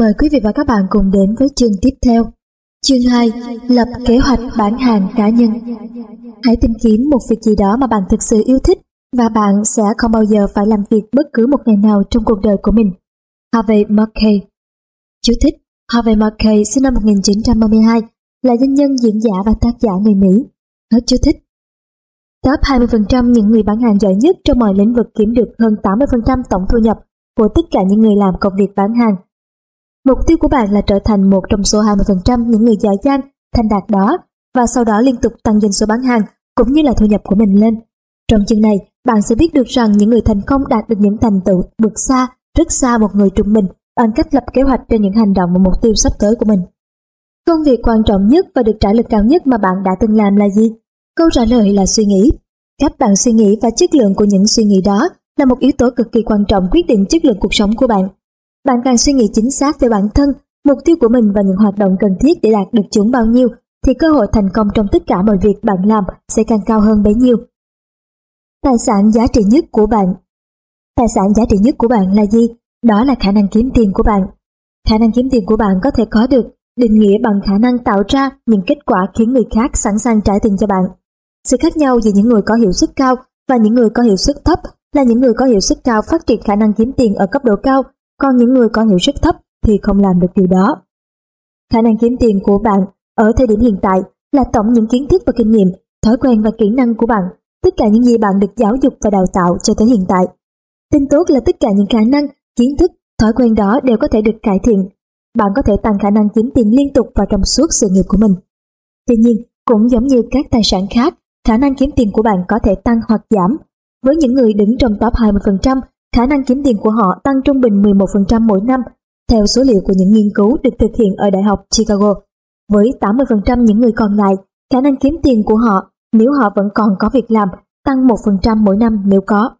Mời quý vị và các bạn cùng đến với chương tiếp theo. Chương 2. Lập kế hoạch bán hàng cá nhân. Hãy tìm kiếm một việc gì đó mà bạn thực sự yêu thích và bạn sẽ không bao giờ phải làm việc bất cứ một ngày nào trong cuộc đời của mình. Harvey Mackay Chú thích Harvey Mackay sinh năm 1932 là doanh nhân, diễn giả và tác giả người Mỹ. Hết chú thích. Top 20% những người bán hàng giỏi nhất trong mọi lĩnh vực kiếm được hơn 80% tổng thu nhập của tất cả những người làm công việc bán hàng. Mục tiêu của bạn là trở thành một trong số 20% những người giỏi giang, thành đạt đó và sau đó liên tục tăng doanh số bán hàng cũng như là thu nhập của mình lên. Trong chương này, bạn sẽ biết được rằng những người thành công đạt được những thành tựu vượt xa, rất xa một người trung bình bằng cách lập kế hoạch trên những hành động và mục tiêu sắp tới của mình. Công việc quan trọng nhất và được trả lực cao nhất mà bạn đã từng làm là gì? Câu trả lời là suy nghĩ. Cách bạn suy nghĩ và chất lượng của những suy nghĩ đó là một yếu tố cực kỳ quan trọng quyết định chất lượng cuộc sống của bạn. Bạn càng suy nghĩ chính xác về bản thân, mục tiêu của mình và những hoạt động cần thiết để đạt được chúng bao nhiêu, thì cơ hội thành công trong tất cả mọi việc bạn làm sẽ càng cao hơn bấy nhiêu. Tài sản giá trị nhất của bạn Tài sản giá trị nhất của bạn là gì? Đó là khả năng kiếm tiền của bạn. Khả năng kiếm tiền của bạn có thể có được định nghĩa bằng khả năng tạo ra những kết quả khiến người khác sẵn sàng trả tiền cho bạn. Sự khác nhau giữa những người có hiệu suất cao và những người có hiệu suất thấp là những người có hiệu suất cao phát triển khả năng kiếm tiền ở cấp độ cao, còn những người có hiệu suất thấp thì không làm được điều đó. Khả năng kiếm tiền của bạn ở thời điểm hiện tại là tổng những kiến thức và kinh nghiệm, thói quen và kỹ năng của bạn, tất cả những gì bạn được giáo dục và đào tạo cho tới hiện tại. Tin tốt là tất cả những khả năng, kiến thức, thói quen đó đều có thể được cải thiện. Bạn có thể tăng khả năng kiếm tiền liên tục và trong suốt sự nghiệp của mình. Tuy nhiên, cũng giống như các tài sản khác, khả năng kiếm tiền của bạn có thể tăng hoặc giảm. Với những người đứng trong top 20%, khả năng kiếm tiền của họ tăng trung bình 11% mỗi năm, theo số liệu của những nghiên cứu được thực hiện ở Đại học Chicago. Với 80% những người còn lại, khả năng kiếm tiền của họ nếu họ vẫn còn có việc làm tăng 1% mỗi năm nếu có.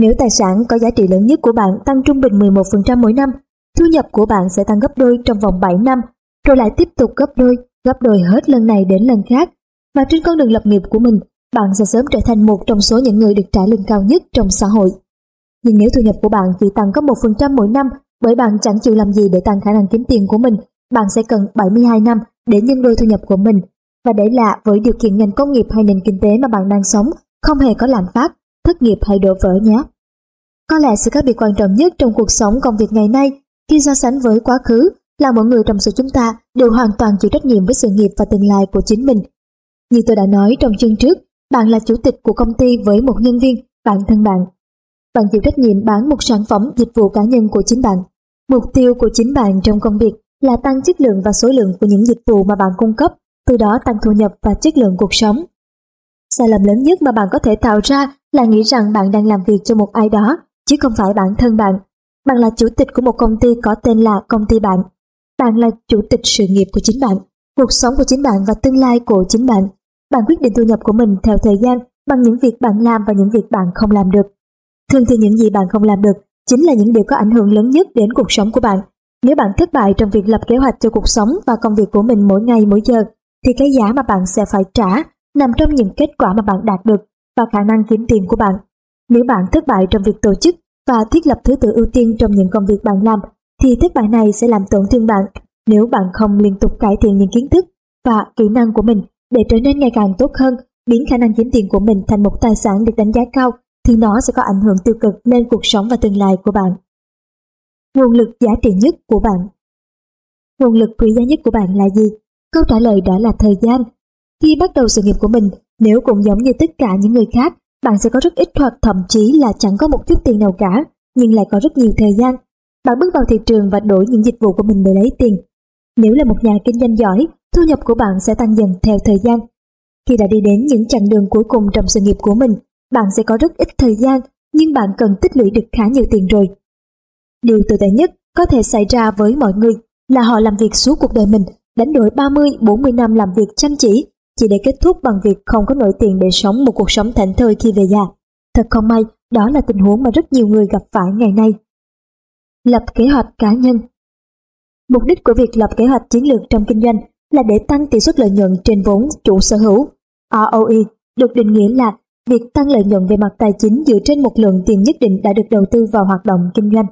Nếu tài sản có giá trị lớn nhất của bạn tăng trung bình 11% mỗi năm, thu nhập của bạn sẽ tăng gấp đôi trong vòng 7 năm, rồi lại tiếp tục gấp đôi, gấp đôi hết lần này đến lần khác. Và trên con đường lập nghiệp của mình, bạn sẽ sớm trở thành một trong số những người được trả lương cao nhất trong xã hội. Nhưng nếu thu nhập của bạn chỉ tăng có 1% mỗi năm bởi bạn chẳng chịu làm gì để tăng khả năng kiếm tiền của mình, bạn sẽ cần 72 năm để nhân đôi thu nhập của mình. Và để lạ với điều kiện ngành công nghiệp hay nền kinh tế mà bạn đang sống không hề có lạm phát, thất nghiệp hay đổ vỡ nhé. Có lẽ sự khác biệt quan trọng nhất trong cuộc sống công việc ngày nay khi so sánh với quá khứ là mọi người trong số chúng ta đều hoàn toàn chịu trách nhiệm với sự nghiệp và tương lai của chính mình. Như tôi đã nói trong chương trước, bạn là chủ tịch của công ty với một nhân viên, bản thân bạn. Bạn chịu trách nhiệm bán một sản phẩm dịch vụ cá nhân của chính bạn. Mục tiêu của chính bạn trong công việc là tăng chất lượng và số lượng của những dịch vụ mà bạn cung cấp, từ đó tăng thu nhập và chất lượng cuộc sống. Sai lầm lớn nhất mà bạn có thể tạo ra là nghĩ rằng bạn đang làm việc cho một ai đó, chứ không phải bản thân bạn. Bạn là chủ tịch của một công ty có tên là công ty bạn. Bạn là chủ tịch sự nghiệp của chính bạn, cuộc sống của chính bạn và tương lai của chính bạn. Bạn quyết định thu nhập của mình theo thời gian bằng những việc bạn làm và những việc bạn không làm được. Thường thì những gì bạn không làm được chính là những điều có ảnh hưởng lớn nhất đến cuộc sống của bạn. Nếu bạn thất bại trong việc lập kế hoạch cho cuộc sống và công việc của mình mỗi ngày mỗi giờ, thì cái giá mà bạn sẽ phải trả nằm trong những kết quả mà bạn đạt được và khả năng kiếm tiền của bạn. Nếu bạn thất bại trong việc tổ chức và thiết lập thứ tự ưu tiên trong những công việc bạn làm, thì thất bại này sẽ làm tổn thương bạn nếu bạn không liên tục cải thiện những kiến thức và kỹ năng của mình để trở nên ngày càng tốt hơn, biến khả năng kiếm tiền của mình thành một tài sản được đánh giá cao, thì nó sẽ có ảnh hưởng tiêu cực lên cuộc sống và tương lai của bạn. Nguồn lực giá trị nhất của bạn Nguồn lực quý giá nhất của bạn là gì? Câu trả lời đã là thời gian. Khi bắt đầu sự nghiệp của mình, nếu cũng giống như tất cả những người khác, bạn sẽ có rất ít hoặc thậm chí là chẳng có một chút tiền nào cả, nhưng lại có rất nhiều thời gian. Bạn bước vào thị trường và đổi những dịch vụ của mình để lấy tiền. Nếu là một nhà kinh doanh giỏi, thu nhập của bạn sẽ tăng dần theo thời gian. Khi đã đi đến những chặng đường cuối cùng trong sự nghiệp của mình, bạn sẽ có rất ít thời gian, nhưng bạn cần tích lũy được khá nhiều tiền rồi. Điều tồi tệ nhất có thể xảy ra với mọi người là họ làm việc suốt cuộc đời mình, đánh đổi 30-40 năm làm việc chăm chỉ, chỉ để kết thúc bằng việc không có nổi tiền để sống một cuộc sống thảnh thơi khi về già. Thật không may, đó là tình huống mà rất nhiều người gặp phải ngày nay. Lập kế hoạch cá nhân Mục đích của việc lập kế hoạch chiến lược trong kinh doanh là để tăng tỷ suất lợi nhuận trên vốn chủ sở hữu. ROE được định nghĩa là việc tăng lợi nhuận về mặt tài chính dựa trên một lượng tiền nhất định đã được đầu tư vào hoạt động kinh doanh.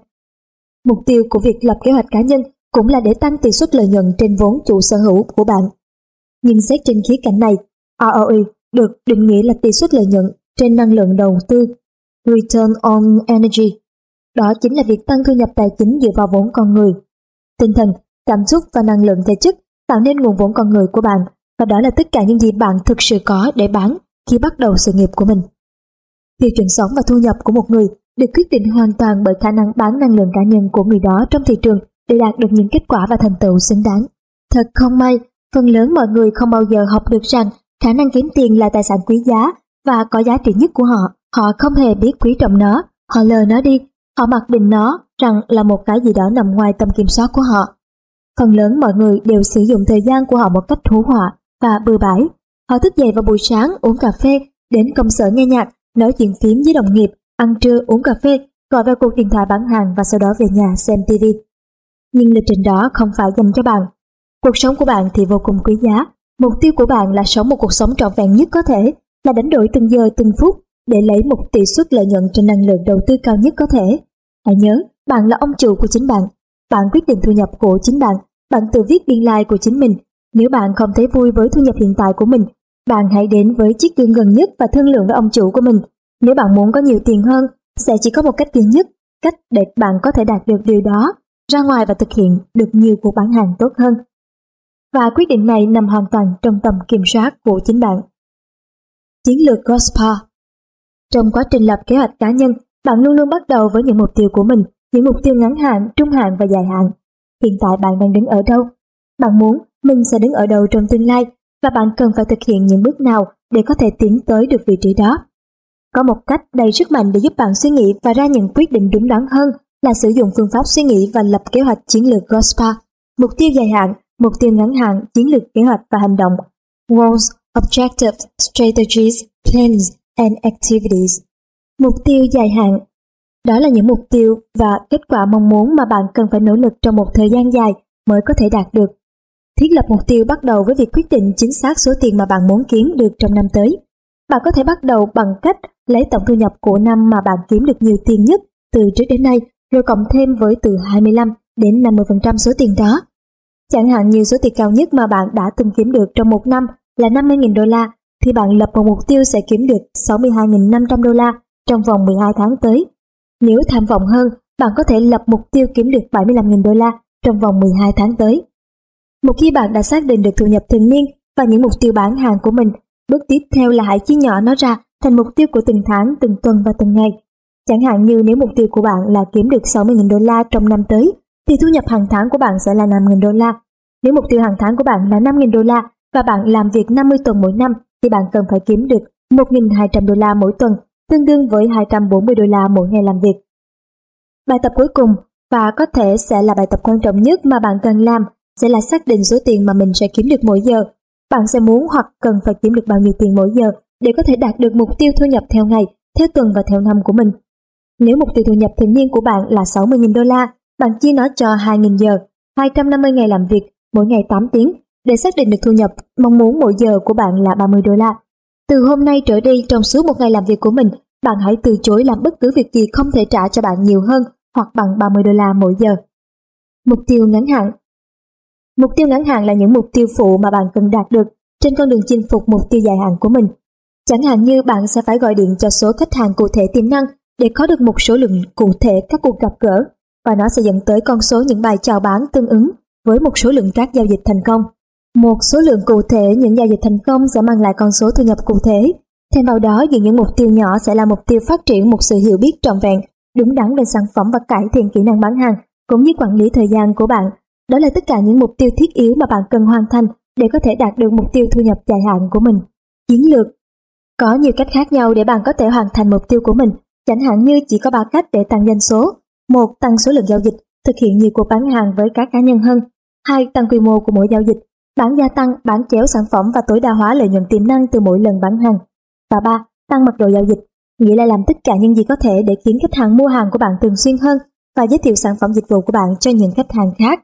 Mục tiêu của việc lập kế hoạch cá nhân cũng là để tăng tỷ suất lợi nhuận trên vốn chủ sở hữu của bạn. Nhưng xét trên khía cạnh này, ROE được định nghĩa là tỷ suất lợi nhuận trên năng lượng đầu tư, Return on Energy. Đó chính là việc tăng thu nhập tài chính dựa vào vốn con người. Tinh thần, cảm xúc và năng lượng thể chất tạo nên nguồn vốn con người của bạn và đó là tất cả những gì bạn thực sự có để bán khi bắt đầu sự nghiệp của mình. Tiêu chuẩn sống và thu nhập của một người được quyết định hoàn toàn bởi khả năng bán năng lượng cá nhân của người đó trong thị trường để đạt được những kết quả và thành tựu xứng đáng. Thật không may, phần lớn mọi người không bao giờ học được rằng khả năng kiếm tiền là tài sản quý giá và có giá trị nhất của họ. Họ không hề biết quý trọng nó, họ lờ nó đi, họ mặc định nó rằng là một cái gì đó nằm ngoài tầm kiểm soát của họ. Phần lớn mọi người đều sử dụng thời gian của họ một cách hữu họa và bừa bãi. Họ thức dậy vào buổi sáng uống cà phê, đến công sở nghe nhạc, nói chuyện phím với đồng nghiệp, ăn trưa uống cà phê, gọi vào cuộc điện thoại bán hàng và sau đó về nhà xem TV. Nhưng lịch trình đó không phải dành cho bạn. Cuộc sống của bạn thì vô cùng quý giá. Mục tiêu của bạn là sống một cuộc sống trọn vẹn nhất có thể, là đánh đổi từng giờ từng phút để lấy một tỷ suất lợi nhuận trên năng lượng đầu tư cao nhất có thể. Hãy nhớ, bạn là ông chủ của chính bạn. Bạn quyết định thu nhập của chính bạn. Bạn tự viết biên lai like của chính mình. Nếu bạn không thấy vui với thu nhập hiện tại của mình, bạn hãy đến với chiếc gương gần nhất và thương lượng với ông chủ của mình. Nếu bạn muốn có nhiều tiền hơn, sẽ chỉ có một cách duy nhất, cách để bạn có thể đạt được điều đó, ra ngoài và thực hiện được nhiều cuộc bán hàng tốt hơn. Và quyết định này nằm hoàn toàn trong tầm kiểm soát của chính bạn. Chiến lược Gospa Trong quá trình lập kế hoạch cá nhân, bạn luôn luôn bắt đầu với những mục tiêu của mình, những mục tiêu ngắn hạn, trung hạn và dài hạn. Hiện tại bạn đang đứng ở đâu? Bạn muốn mình sẽ đứng ở đâu trong tương lai và bạn cần phải thực hiện những bước nào để có thể tiến tới được vị trí đó. Có một cách đầy sức mạnh để giúp bạn suy nghĩ và ra những quyết định đúng đắn hơn là sử dụng phương pháp suy nghĩ và lập kế hoạch chiến lược GOSPA, mục tiêu dài hạn, mục tiêu ngắn hạn, chiến lược kế hoạch và hành động, Goals, Objectives, Strategies, Plans and Activities. Mục tiêu dài hạn Đó là những mục tiêu và kết quả mong muốn mà bạn cần phải nỗ lực trong một thời gian dài mới có thể đạt được. Thiết lập mục tiêu bắt đầu với việc quyết định chính xác số tiền mà bạn muốn kiếm được trong năm tới. Bạn có thể bắt đầu bằng cách lấy tổng thu nhập của năm mà bạn kiếm được nhiều tiền nhất từ trước đến nay, rồi cộng thêm với từ 25 đến 50% số tiền đó. Chẳng hạn như số tiền cao nhất mà bạn đã từng kiếm được trong một năm là 50.000 đô la, thì bạn lập một mục tiêu sẽ kiếm được 62.500 đô la trong vòng 12 tháng tới. Nếu tham vọng hơn, bạn có thể lập mục tiêu kiếm được 75.000 đô la trong vòng 12 tháng tới. Một khi bạn đã xác định được thu nhập thường niên và những mục tiêu bán hàng của mình, bước tiếp theo là hãy chia nhỏ nó ra thành mục tiêu của từng tháng, từng tuần và từng ngày. Chẳng hạn như nếu mục tiêu của bạn là kiếm được 60.000 đô la trong năm tới, thì thu nhập hàng tháng của bạn sẽ là 5.000 đô la. Nếu mục tiêu hàng tháng của bạn là 5.000 đô la và bạn làm việc 50 tuần mỗi năm, thì bạn cần phải kiếm được 1.200 đô la mỗi tuần, tương đương với 240 đô la mỗi ngày làm việc. Bài tập cuối cùng và có thể sẽ là bài tập quan trọng nhất mà bạn cần làm sẽ là xác định số tiền mà mình sẽ kiếm được mỗi giờ. Bạn sẽ muốn hoặc cần phải kiếm được bao nhiêu tiền mỗi giờ để có thể đạt được mục tiêu thu nhập theo ngày, theo tuần và theo năm của mình. Nếu mục tiêu thu nhập thường niên của bạn là 60.000 đô la, bạn chia nó cho 2.000 giờ, 250 ngày làm việc, mỗi ngày 8 tiếng để xác định được thu nhập mong muốn mỗi giờ của bạn là 30 đô la. Từ hôm nay trở đi trong suốt một ngày làm việc của mình, bạn hãy từ chối làm bất cứ việc gì không thể trả cho bạn nhiều hơn hoặc bằng 30 đô la mỗi giờ. Mục tiêu ngắn hạn Mục tiêu ngắn hạn là những mục tiêu phụ mà bạn cần đạt được trên con đường chinh phục mục tiêu dài hạn của mình. Chẳng hạn như bạn sẽ phải gọi điện cho số khách hàng cụ thể tiềm năng để có được một số lượng cụ thể các cuộc gặp gỡ và nó sẽ dẫn tới con số những bài chào bán tương ứng với một số lượng các giao dịch thành công. Một số lượng cụ thể những giao dịch thành công sẽ mang lại con số thu nhập cụ thể. Thêm vào đó, giữa những mục tiêu nhỏ sẽ là mục tiêu phát triển một sự hiểu biết trọn vẹn, đúng đắn về sản phẩm và cải thiện kỹ năng bán hàng, cũng như quản lý thời gian của bạn đó là tất cả những mục tiêu thiết yếu mà bạn cần hoàn thành để có thể đạt được mục tiêu thu nhập dài hạn của mình. Chiến lược Có nhiều cách khác nhau để bạn có thể hoàn thành mục tiêu của mình, chẳng hạn như chỉ có 3 cách để tăng doanh số. một Tăng số lượng giao dịch, thực hiện nhiều cuộc bán hàng với các cá nhân hơn. hai Tăng quy mô của mỗi giao dịch, bán gia tăng, bán chéo sản phẩm và tối đa hóa lợi nhuận tiềm năng từ mỗi lần bán hàng. Và ba Tăng mật độ giao dịch, nghĩa là làm tất cả những gì có thể để khiến khách hàng mua hàng của bạn thường xuyên hơn và giới thiệu sản phẩm dịch vụ của bạn cho những khách hàng khác.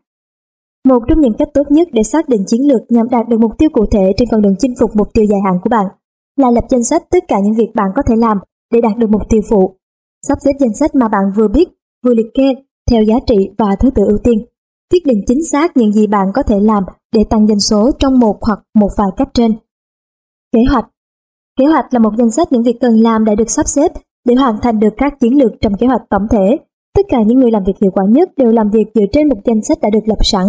Một trong những cách tốt nhất để xác định chiến lược nhằm đạt được mục tiêu cụ thể trên con đường chinh phục mục tiêu dài hạn của bạn là lập danh sách tất cả những việc bạn có thể làm để đạt được mục tiêu phụ. Sắp xếp danh sách mà bạn vừa biết, vừa liệt kê theo giá trị và thứ tự ưu tiên. Quyết định chính xác những gì bạn có thể làm để tăng doanh số trong một hoặc một vài cách trên. Kế hoạch Kế hoạch là một danh sách những việc cần làm đã được sắp xếp để hoàn thành được các chiến lược trong kế hoạch tổng thể. Tất cả những người làm việc hiệu quả nhất đều làm việc dựa trên một danh sách đã được lập sẵn.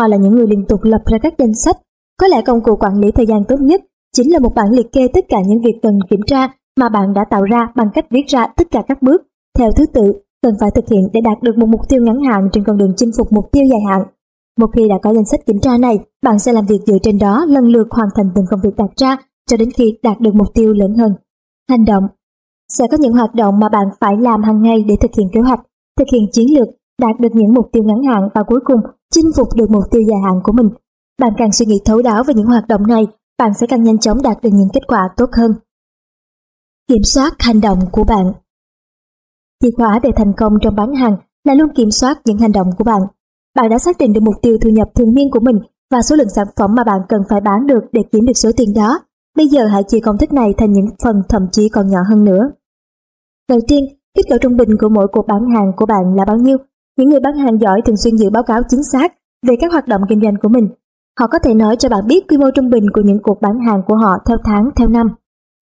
Họ là những người liên tục lập ra các danh sách. Có lẽ công cụ quản lý thời gian tốt nhất chính là một bản liệt kê tất cả những việc cần kiểm tra mà bạn đã tạo ra bằng cách viết ra tất cả các bước theo thứ tự cần phải thực hiện để đạt được một mục tiêu ngắn hạn trên con đường chinh phục mục tiêu dài hạn. Một khi đã có danh sách kiểm tra này, bạn sẽ làm việc dựa trên đó lần lượt hoàn thành từng công việc đặt ra cho đến khi đạt được mục tiêu lớn hơn. Hành động Sẽ có những hoạt động mà bạn phải làm hàng ngày để thực hiện kế hoạch, thực hiện chiến lược, đạt được những mục tiêu ngắn hạn và cuối cùng chinh phục được mục tiêu dài hạn của mình. Bạn càng suy nghĩ thấu đáo về những hoạt động này, bạn sẽ càng nhanh chóng đạt được những kết quả tốt hơn. Kiểm soát hành động của bạn Chìa khóa để thành công trong bán hàng là luôn kiểm soát những hành động của bạn. Bạn đã xác định được mục tiêu thu nhập thường niên của mình và số lượng sản phẩm mà bạn cần phải bán được để kiếm được số tiền đó. Bây giờ hãy chia công thức này thành những phần thậm chí còn nhỏ hơn nữa. Đầu tiên, kết cỡ trung bình của mỗi cuộc bán hàng của bạn là bao nhiêu? Những người bán hàng giỏi thường xuyên dự báo cáo chính xác về các hoạt động kinh doanh của mình. Họ có thể nói cho bạn biết quy mô trung bình của những cuộc bán hàng của họ theo tháng, theo năm.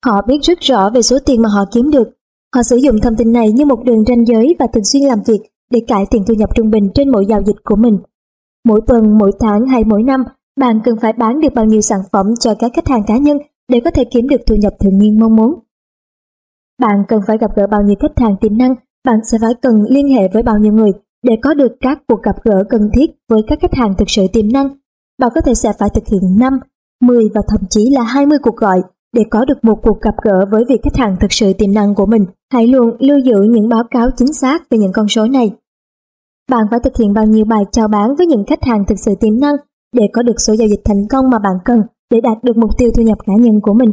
Họ biết rất rõ về số tiền mà họ kiếm được. Họ sử dụng thông tin này như một đường ranh giới và thường xuyên làm việc để cải thiện thu nhập trung bình trên mỗi giao dịch của mình. Mỗi tuần, mỗi tháng hay mỗi năm, bạn cần phải bán được bao nhiêu sản phẩm cho các khách hàng cá nhân để có thể kiếm được thu nhập thường niên mong muốn. Bạn cần phải gặp gỡ bao nhiêu khách hàng tiềm năng, bạn sẽ phải cần liên hệ với bao nhiêu người để có được các cuộc gặp gỡ cần thiết với các khách hàng thực sự tiềm năng. Bạn có thể sẽ phải thực hiện 5, 10 và thậm chí là 20 cuộc gọi để có được một cuộc gặp gỡ với vị khách hàng thực sự tiềm năng của mình. Hãy luôn lưu giữ những báo cáo chính xác về những con số này. Bạn phải thực hiện bao nhiêu bài chào bán với những khách hàng thực sự tiềm năng để có được số giao dịch thành công mà bạn cần để đạt được mục tiêu thu nhập cá nhân của mình.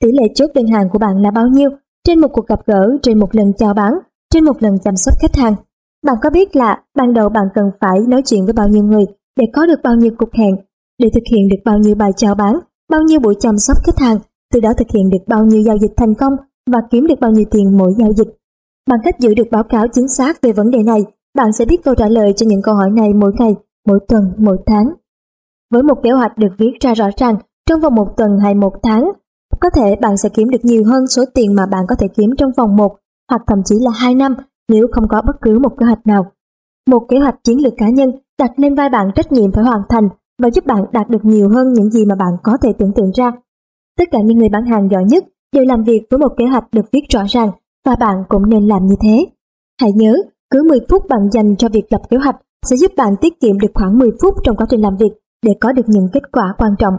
Tỷ lệ chốt đơn hàng của bạn là bao nhiêu trên một cuộc gặp gỡ, trên một lần chào bán, trên một lần chăm sóc khách hàng. Bạn có biết là ban đầu bạn cần phải nói chuyện với bao nhiêu người để có được bao nhiêu cuộc hẹn, để thực hiện được bao nhiêu bài chào bán, bao nhiêu buổi chăm sóc khách hàng, từ đó thực hiện được bao nhiêu giao dịch thành công và kiếm được bao nhiêu tiền mỗi giao dịch. Bằng cách giữ được báo cáo chính xác về vấn đề này, bạn sẽ biết câu trả lời cho những câu hỏi này mỗi ngày, mỗi tuần, mỗi tháng. Với một kế hoạch được viết ra rõ ràng, trong vòng một tuần hay một tháng, có thể bạn sẽ kiếm được nhiều hơn số tiền mà bạn có thể kiếm trong vòng một hoặc thậm chí là hai năm nếu không có bất cứ một kế hoạch nào. Một kế hoạch chiến lược cá nhân đặt lên vai bạn trách nhiệm phải hoàn thành và giúp bạn đạt được nhiều hơn những gì mà bạn có thể tưởng tượng ra. Tất cả những người bán hàng giỏi nhất đều làm việc với một kế hoạch được viết rõ ràng và bạn cũng nên làm như thế. Hãy nhớ, cứ 10 phút bạn dành cho việc lập kế hoạch sẽ giúp bạn tiết kiệm được khoảng 10 phút trong quá trình làm việc để có được những kết quả quan trọng.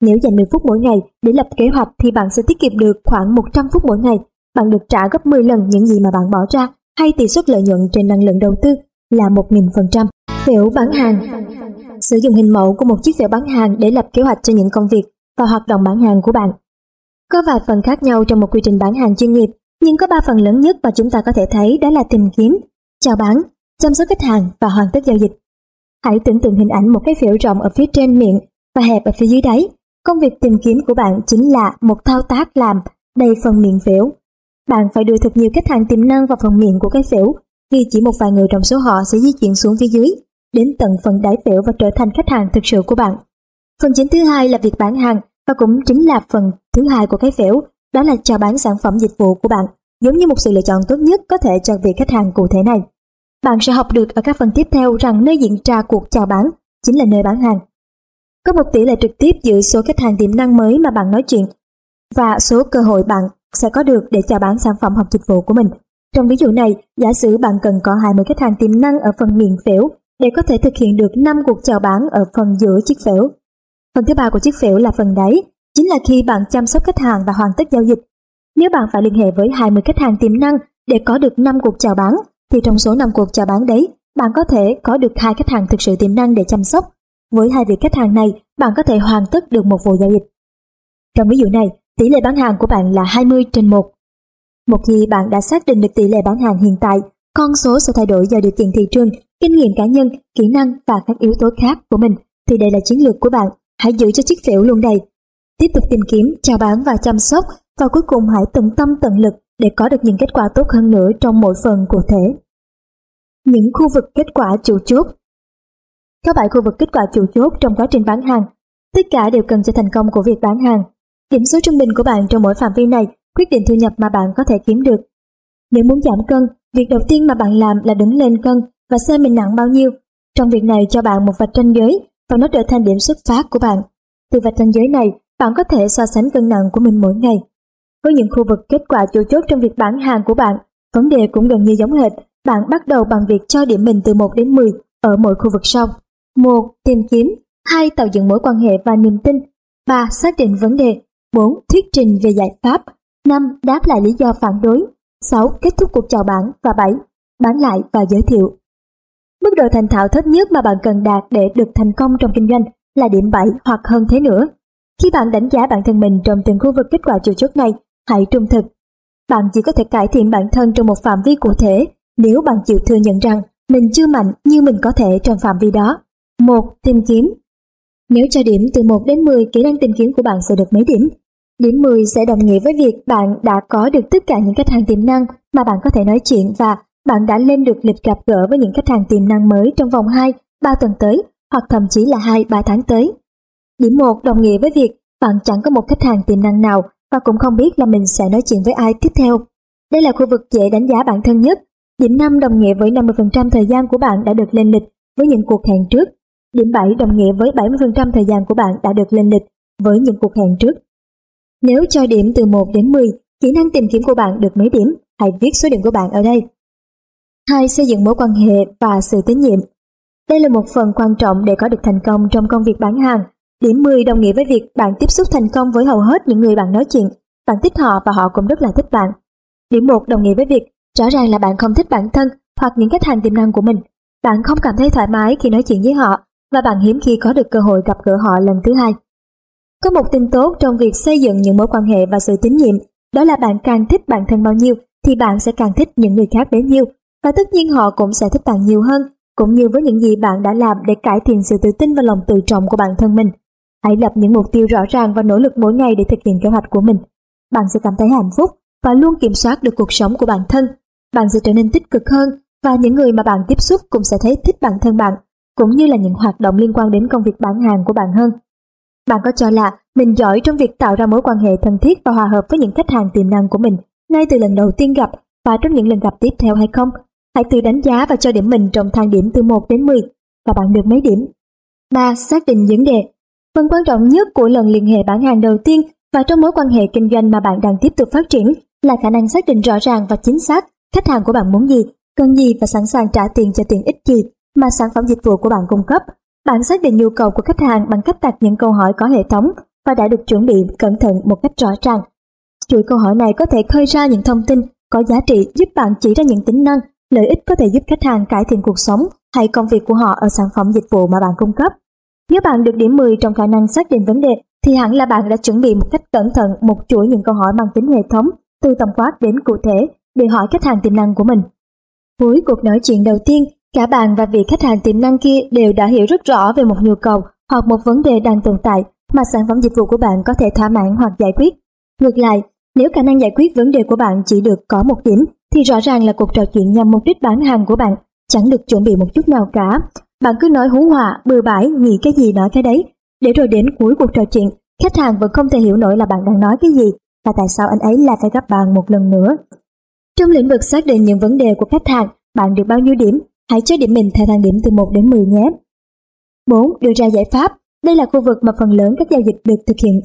Nếu dành 10 phút mỗi ngày để lập kế hoạch thì bạn sẽ tiết kiệm được khoảng 100 phút mỗi ngày. Bạn được trả gấp 10 lần những gì mà bạn bỏ ra hay tỷ suất lợi nhuận trên năng lượng đầu tư là 1.000%. Phễu bán hàng Sử dụng hình mẫu của một chiếc phễu bán hàng để lập kế hoạch cho những công việc và hoạt động bán hàng của bạn. Có vài phần khác nhau trong một quy trình bán hàng chuyên nghiệp, nhưng có ba phần lớn nhất mà chúng ta có thể thấy đó là tìm kiếm, chào bán, chăm sóc khách hàng và hoàn tất giao dịch. Hãy tưởng tượng hình ảnh một cái phễu rộng ở phía trên miệng và hẹp ở phía dưới đáy. Công việc tìm kiếm của bạn chính là một thao tác làm đầy phần miệng phễu. Bạn phải đưa thật nhiều khách hàng tiềm năng vào phần miệng của cái phễu vì chỉ một vài người trong số họ sẽ di chuyển xuống phía dưới, đến tận phần đáy phễu và trở thành khách hàng thực sự của bạn. Phần chính thứ hai là việc bán hàng và cũng chính là phần thứ hai của cái phễu, đó là chào bán sản phẩm dịch vụ của bạn, giống như một sự lựa chọn tốt nhất có thể cho vị khách hàng cụ thể này. Bạn sẽ học được ở các phần tiếp theo rằng nơi diễn ra cuộc chào bán chính là nơi bán hàng. Có một tỷ lệ trực tiếp giữa số khách hàng tiềm năng mới mà bạn nói chuyện và số cơ hội bạn sẽ có được để chào bán sản phẩm hoặc dịch vụ của mình. Trong ví dụ này, giả sử bạn cần có 20 khách hàng tiềm năng ở phần miền phễu để có thể thực hiện được 5 cuộc chào bán ở phần giữa chiếc phễu. Phần thứ ba của chiếc phễu là phần đáy, chính là khi bạn chăm sóc khách hàng và hoàn tất giao dịch. Nếu bạn phải liên hệ với 20 khách hàng tiềm năng để có được 5 cuộc chào bán, thì trong số 5 cuộc chào bán đấy, bạn có thể có được hai khách hàng thực sự tiềm năng để chăm sóc. Với hai vị khách hàng này, bạn có thể hoàn tất được một vụ giao dịch. Trong ví dụ này, tỷ lệ bán hàng của bạn là 20 trên 1. Một khi bạn đã xác định được tỷ lệ bán hàng hiện tại, con số sẽ thay đổi do điều kiện thị trường, kinh nghiệm cá nhân, kỹ năng và các yếu tố khác của mình, thì đây là chiến lược của bạn. Hãy giữ cho chiếc phễu luôn đầy. Tiếp tục tìm kiếm, chào bán và chăm sóc, và cuối cùng hãy tận tâm tận lực để có được những kết quả tốt hơn nữa trong mỗi phần cụ thể. Những khu vực kết quả chủ chốt Có 7 khu vực kết quả chủ chốt trong quá trình bán hàng. Tất cả đều cần cho thành công của việc bán hàng. Điểm số trung bình của bạn trong mỗi phạm vi này quyết định thu nhập mà bạn có thể kiếm được. Nếu muốn giảm cân, việc đầu tiên mà bạn làm là đứng lên cân và xem mình nặng bao nhiêu. Trong việc này cho bạn một vạch ranh giới và nó trở thành điểm xuất phát của bạn. Từ vạch ranh giới này, bạn có thể so sánh cân nặng của mình mỗi ngày. Với những khu vực kết quả chủ chốt trong việc bán hàng của bạn, vấn đề cũng gần như giống hệt. Bạn bắt đầu bằng việc cho điểm mình từ 1 đến 10 ở mỗi khu vực sau. 1. Tìm kiếm 2. Tạo dựng mối quan hệ và niềm tin 3. Xác định vấn đề 4. Thuyết trình về giải pháp 5. Đáp lại lý do phản đối 6. Kết thúc cuộc chào bản và 7. Bán lại và giới thiệu Mức độ thành thạo thấp nhất mà bạn cần đạt để được thành công trong kinh doanh là điểm 7 hoặc hơn thế nữa. Khi bạn đánh giá bản thân mình trong từng khu vực kết quả chủ chốt này, hãy trung thực. Bạn chỉ có thể cải thiện bản thân trong một phạm vi cụ thể nếu bạn chịu thừa nhận rằng mình chưa mạnh như mình có thể trong phạm vi đó. 1. Tìm kiếm Nếu cho điểm từ 1 đến 10, kỹ năng tìm kiếm của bạn sẽ được mấy điểm? Điểm 10 sẽ đồng nghĩa với việc bạn đã có được tất cả những khách hàng tiềm năng mà bạn có thể nói chuyện và bạn đã lên được lịch gặp gỡ với những khách hàng tiềm năng mới trong vòng 2, 3 tuần tới hoặc thậm chí là 2, 3 tháng tới. Điểm 1 đồng nghĩa với việc bạn chẳng có một khách hàng tiềm năng nào và cũng không biết là mình sẽ nói chuyện với ai tiếp theo. Đây là khu vực dễ đánh giá bản thân nhất. Điểm 5 đồng nghĩa với 50% thời gian của bạn đã được lên lịch với những cuộc hẹn trước. Điểm 7 đồng nghĩa với 70% thời gian của bạn đã được lên lịch với những cuộc hẹn trước. Nếu cho điểm từ 1 đến 10, kỹ năng tìm kiếm của bạn được mấy điểm, hãy viết số điểm của bạn ở đây. 2. Xây dựng mối quan hệ và sự tín nhiệm. Đây là một phần quan trọng để có được thành công trong công việc bán hàng. Điểm 10 đồng nghĩa với việc bạn tiếp xúc thành công với hầu hết những người bạn nói chuyện. Bạn thích họ và họ cũng rất là thích bạn. Điểm 1 đồng nghĩa với việc rõ ràng là bạn không thích bản thân hoặc những khách hàng tiềm năng của mình. Bạn không cảm thấy thoải mái khi nói chuyện với họ và bạn hiếm khi có được cơ hội gặp gỡ họ lần thứ hai. Có một tin tốt trong việc xây dựng những mối quan hệ và sự tín nhiệm, đó là bạn càng thích bản thân bao nhiêu thì bạn sẽ càng thích những người khác bấy nhiêu và tất nhiên họ cũng sẽ thích bạn nhiều hơn, cũng như với những gì bạn đã làm để cải thiện sự tự tin và lòng tự trọng của bản thân mình. Hãy lập những mục tiêu rõ ràng và nỗ lực mỗi ngày để thực hiện kế hoạch của mình. Bạn sẽ cảm thấy hạnh phúc và luôn kiểm soát được cuộc sống của bản thân. Bạn sẽ trở nên tích cực hơn và những người mà bạn tiếp xúc cũng sẽ thấy thích bản thân bạn, cũng như là những hoạt động liên quan đến công việc bán hàng của bạn hơn. Bạn có cho là mình giỏi trong việc tạo ra mối quan hệ thân thiết và hòa hợp với những khách hàng tiềm năng của mình ngay từ lần đầu tiên gặp và trong những lần gặp tiếp theo hay không? Hãy tự đánh giá và cho điểm mình trong thang điểm từ 1 đến 10 và bạn được mấy điểm. 3. Xác định vấn đề Phần quan trọng nhất của lần liên hệ bán hàng đầu tiên và trong mối quan hệ kinh doanh mà bạn đang tiếp tục phát triển là khả năng xác định rõ ràng và chính xác khách hàng của bạn muốn gì, cần gì và sẵn sàng trả tiền cho tiện ích gì mà sản phẩm dịch vụ của bạn cung cấp. Bạn xác định nhu cầu của khách hàng bằng cách đặt những câu hỏi có hệ thống và đã được chuẩn bị cẩn thận một cách rõ ràng. Chuỗi câu hỏi này có thể khơi ra những thông tin có giá trị giúp bạn chỉ ra những tính năng lợi ích có thể giúp khách hàng cải thiện cuộc sống hay công việc của họ ở sản phẩm dịch vụ mà bạn cung cấp. Nếu bạn được điểm 10 trong khả năng xác định vấn đề, thì hẳn là bạn đã chuẩn bị một cách cẩn thận một chuỗi những câu hỏi mang tính hệ thống, từ tổng quát đến cụ thể, để hỏi khách hàng tiềm năng của mình. Cuối cuộc nói chuyện đầu tiên, cả bạn và vị khách hàng tiềm năng kia đều đã hiểu rất rõ về một nhu cầu hoặc một vấn đề đang tồn tại mà sản phẩm dịch vụ của bạn có thể thỏa mãn hoặc giải quyết. Ngược lại, nếu khả năng giải quyết vấn đề của bạn chỉ được có một điểm, thì rõ ràng là cuộc trò chuyện nhằm mục đích bán hàng của bạn chẳng được chuẩn bị một chút nào cả. Bạn cứ nói hú họa, bừa bãi, nghĩ cái gì nói cái đấy. Để rồi đến cuối cuộc trò chuyện, khách hàng vẫn không thể hiểu nổi là bạn đang nói cái gì và tại sao anh ấy lại phải gặp bạn một lần nữa. Trong lĩnh vực xác định những vấn đề của khách hàng, bạn được bao nhiêu điểm? Hãy cho điểm mình theo thang điểm từ 1 đến 10 nhé. 4. Đưa ra giải pháp. Đây là khu vực mà phần lớn các giao dịch được thực hiện.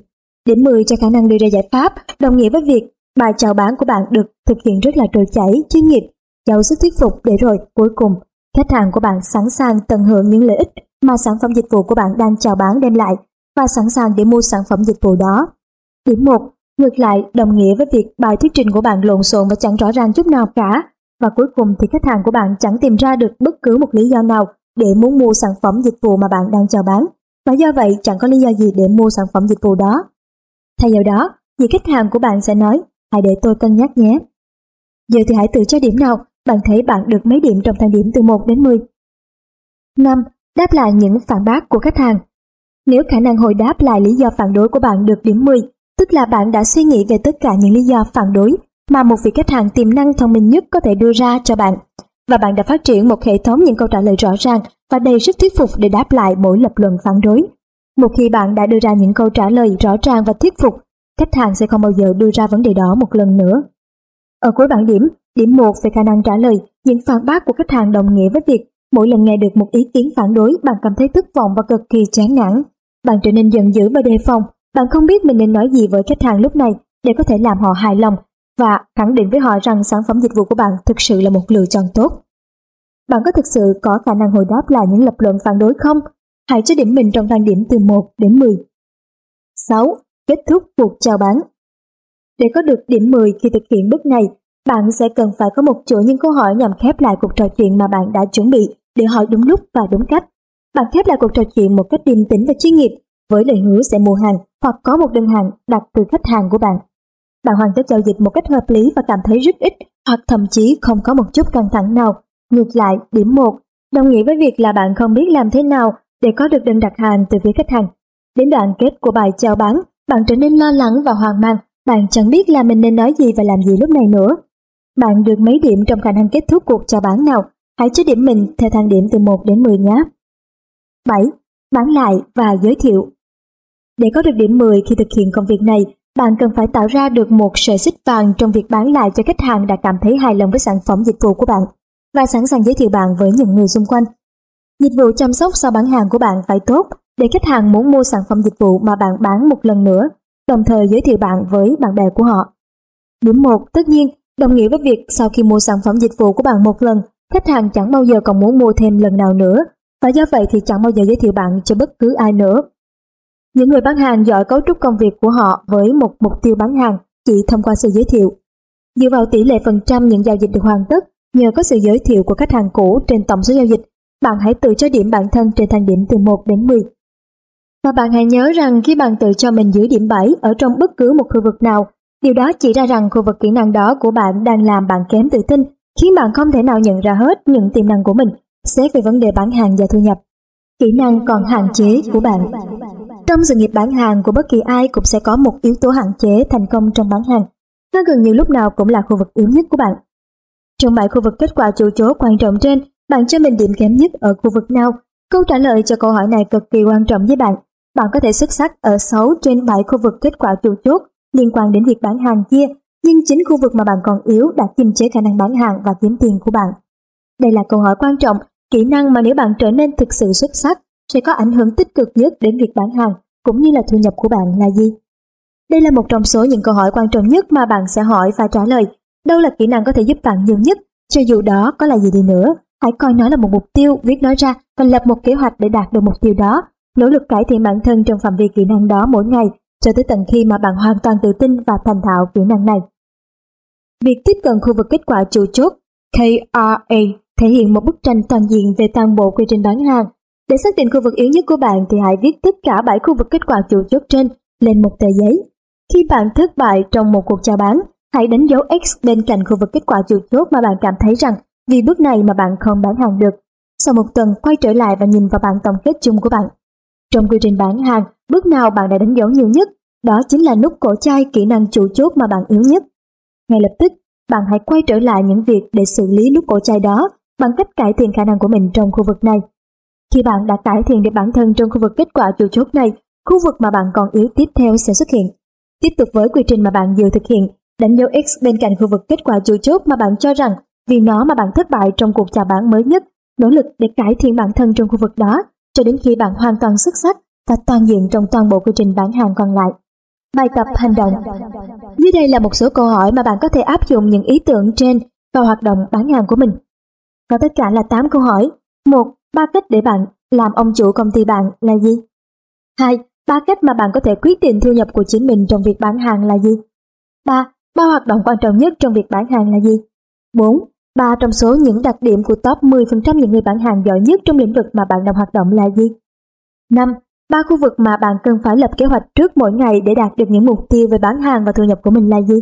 Điểm 10 cho khả năng đưa ra giải pháp đồng nghĩa với việc bài chào bán của bạn được thực hiện rất là trôi chảy, chuyên nghiệp, giàu sức thuyết phục để rồi cuối cùng khách hàng của bạn sẵn sàng tận hưởng những lợi ích mà sản phẩm dịch vụ của bạn đang chào bán đem lại và sẵn sàng để mua sản phẩm dịch vụ đó. Điểm 1. Ngược lại, đồng nghĩa với việc bài thuyết trình của bạn lộn xộn và chẳng rõ ràng chút nào cả. Và cuối cùng thì khách hàng của bạn chẳng tìm ra được bất cứ một lý do nào để muốn mua sản phẩm dịch vụ mà bạn đang chào bán. Và do vậy chẳng có lý do gì để mua sản phẩm dịch vụ đó. Thay vào đó, thì khách hàng của bạn sẽ nói, hãy để tôi cân nhắc nhé. Giờ thì hãy tự cho điểm nào, bạn thấy bạn được mấy điểm trong thang điểm từ 1 đến 10. 5. Đáp lại những phản bác của khách hàng. Nếu khả năng hồi đáp lại lý do phản đối của bạn được điểm 10, tức là bạn đã suy nghĩ về tất cả những lý do phản đối mà một vị khách hàng tiềm năng thông minh nhất có thể đưa ra cho bạn. và bạn đã phát triển một hệ thống những câu trả lời rõ ràng và đầy sức thuyết phục để đáp lại mỗi lập luận phản đối. Một khi bạn đã đưa ra những câu trả lời rõ ràng và thuyết phục, khách hàng sẽ không bao giờ đưa ra vấn đề đó một lần nữa. Ở cuối bảng điểm, điểm 1 về khả năng trả lời, những phản bác của khách hàng đồng nghĩa với việc mỗi lần nghe được một ý kiến phản đối bạn cảm thấy thất vọng và cực kỳ chán nản. Bạn trở nên giận dữ và đề phòng, bạn không biết mình nên nói gì với khách hàng lúc này để có thể làm họ hài lòng và khẳng định với họ rằng sản phẩm dịch vụ của bạn thực sự là một lựa chọn tốt. Bạn có thực sự có khả năng hồi đáp lại những lập luận phản đối không? Hãy cho điểm mình trong thang điểm từ 1 đến 10. 6. Kết thúc cuộc chào bán Để có được điểm 10 khi thực hiện bước này, bạn sẽ cần phải có một chuỗi những câu hỏi nhằm khép lại cuộc trò chuyện mà bạn đã chuẩn bị để hỏi đúng lúc và đúng cách. Bạn khép lại cuộc trò chuyện một cách điềm tĩnh và chuyên nghiệp với lời hứa sẽ mua hàng hoặc có một đơn hàng đặt từ khách hàng của bạn. Bạn hoàn tất giao dịch một cách hợp lý và cảm thấy rất ít hoặc thậm chí không có một chút căng thẳng nào. Ngược lại, điểm 1 đồng nghĩa với việc là bạn không biết làm thế nào để có được đơn đặt hàng từ phía khách hàng. Đến đoạn kết của bài chào bán, bạn trở nên lo lắng và hoang mang, bạn chẳng biết là mình nên nói gì và làm gì lúc này nữa. Bạn được mấy điểm trong khả năng kết thúc cuộc chào bán nào? Hãy cho điểm mình theo thang điểm từ 1 đến 10 nhé. 7. Bán lại và giới thiệu Để có được điểm 10 khi thực hiện công việc này, bạn cần phải tạo ra được một sợi xích vàng trong việc bán lại cho khách hàng đã cảm thấy hài lòng với sản phẩm dịch vụ của bạn và sẵn sàng giới thiệu bạn với những người xung quanh. Dịch vụ chăm sóc sau bán hàng của bạn phải tốt để khách hàng muốn mua sản phẩm dịch vụ mà bạn bán một lần nữa, đồng thời giới thiệu bạn với bạn bè của họ. Điểm 1, tất nhiên, đồng nghĩa với việc sau khi mua sản phẩm dịch vụ của bạn một lần, khách hàng chẳng bao giờ còn muốn mua thêm lần nào nữa, và do vậy thì chẳng bao giờ giới thiệu bạn cho bất cứ ai nữa. Những người bán hàng giỏi cấu trúc công việc của họ với một mục tiêu bán hàng chỉ thông qua sự giới thiệu. Dựa vào tỷ lệ phần trăm những giao dịch được hoàn tất nhờ có sự giới thiệu của khách hàng cũ trên tổng số giao dịch, bạn hãy tự cho điểm bản thân trên thang điểm từ 1 đến 10. Và bạn hãy nhớ rằng khi bạn tự cho mình giữ điểm 7 ở trong bất cứ một khu vực nào, điều đó chỉ ra rằng khu vực kỹ năng đó của bạn đang làm bạn kém tự tin, khiến bạn không thể nào nhận ra hết những tiềm năng của mình, xét về vấn đề bán hàng và thu nhập. Kỹ năng còn hạn chế của bạn trong sự nghiệp bán hàng của bất kỳ ai cũng sẽ có một yếu tố hạn chế thành công trong bán hàng. Nó gần như lúc nào cũng là khu vực yếu nhất của bạn. Trong bảy khu vực kết quả chủ chốt quan trọng trên, bạn cho mình điểm kém nhất ở khu vực nào? Câu trả lời cho câu hỏi này cực kỳ quan trọng với bạn. Bạn có thể xuất sắc ở 6 trên 7 khu vực kết quả chủ chốt liên quan đến việc bán hàng kia, nhưng chính khu vực mà bạn còn yếu đã kiềm chế khả năng bán hàng và kiếm tiền của bạn. Đây là câu hỏi quan trọng, kỹ năng mà nếu bạn trở nên thực sự xuất sắc sẽ có ảnh hưởng tích cực nhất đến việc bán hàng cũng như là thu nhập của bạn là gì? Đây là một trong số những câu hỏi quan trọng nhất mà bạn sẽ hỏi và trả lời. Đâu là kỹ năng có thể giúp bạn nhiều nhất, cho dù đó có là gì đi nữa. Hãy coi nó là một mục tiêu, viết nó ra và lập một kế hoạch để đạt được mục tiêu đó. Nỗ lực cải thiện bản thân trong phạm vi kỹ năng đó mỗi ngày cho tới tận khi mà bạn hoàn toàn tự tin và thành thạo kỹ năng này. Việc tiếp cận khu vực kết quả chủ chốt KRA thể hiện một bức tranh toàn diện về toàn bộ quy trình bán hàng. Để xác định khu vực yếu nhất của bạn thì hãy viết tất cả 7 khu vực kết quả chủ chốt trên lên một tờ giấy. Khi bạn thất bại trong một cuộc chào bán, hãy đánh dấu X bên cạnh khu vực kết quả chủ chốt mà bạn cảm thấy rằng vì bước này mà bạn không bán hàng được. Sau một tuần quay trở lại và nhìn vào bản tổng kết chung của bạn. Trong quy trình bán hàng, bước nào bạn đã đánh dấu nhiều nhất? Đó chính là nút cổ chai kỹ năng chủ chốt mà bạn yếu nhất. Ngay lập tức, bạn hãy quay trở lại những việc để xử lý nút cổ chai đó bằng cách cải thiện khả năng của mình trong khu vực này. Khi bạn đã cải thiện được bản thân trong khu vực kết quả chủ chốt này, khu vực mà bạn còn yếu tiếp theo sẽ xuất hiện. Tiếp tục với quy trình mà bạn vừa thực hiện, đánh dấu X bên cạnh khu vực kết quả chủ chốt mà bạn cho rằng vì nó mà bạn thất bại trong cuộc chào bán mới nhất, nỗ lực để cải thiện bản thân trong khu vực đó cho đến khi bạn hoàn toàn xuất sắc và toàn diện trong toàn bộ quy trình bán hàng còn lại. Bài tập hành động Dưới đây là một số câu hỏi mà bạn có thể áp dụng những ý tưởng trên vào hoạt động bán hàng của mình. Có tất cả là 8 câu hỏi. 1. Ba cách để bạn làm ông chủ công ty bạn là gì? 2. Ba cách mà bạn có thể quyết định thu nhập của chính mình trong việc bán hàng là gì? 3. Ba hoạt động quan trọng nhất trong việc bán hàng là gì? 4. Ba trong số những đặc điểm của top 10% những người bán hàng giỏi nhất trong lĩnh vực mà bạn đang hoạt động là gì? 5. Ba khu vực mà bạn cần phải lập kế hoạch trước mỗi ngày để đạt được những mục tiêu về bán hàng và thu nhập của mình là gì?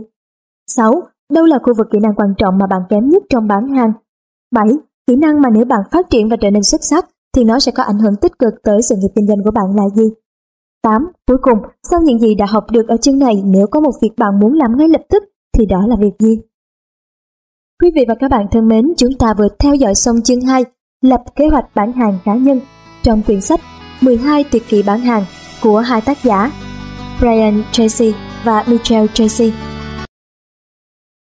6. Đâu là khu vực kỹ năng quan trọng mà bạn kém nhất trong bán hàng? 7. Kỹ năng mà nếu bạn phát triển và trở nên xuất sắc thì nó sẽ có ảnh hưởng tích cực tới sự nghiệp kinh doanh của bạn là gì? 8. Cuối cùng, sau những gì đã học được ở chương này nếu có một việc bạn muốn làm ngay lập tức thì đó là việc gì? Quý vị và các bạn thân mến, chúng ta vừa theo dõi xong chương 2 lập kế hoạch bán hàng cá nhân trong quyển sách 12 tuyệt kỹ bán hàng của hai tác giả Brian Tracy và Michelle Tracy.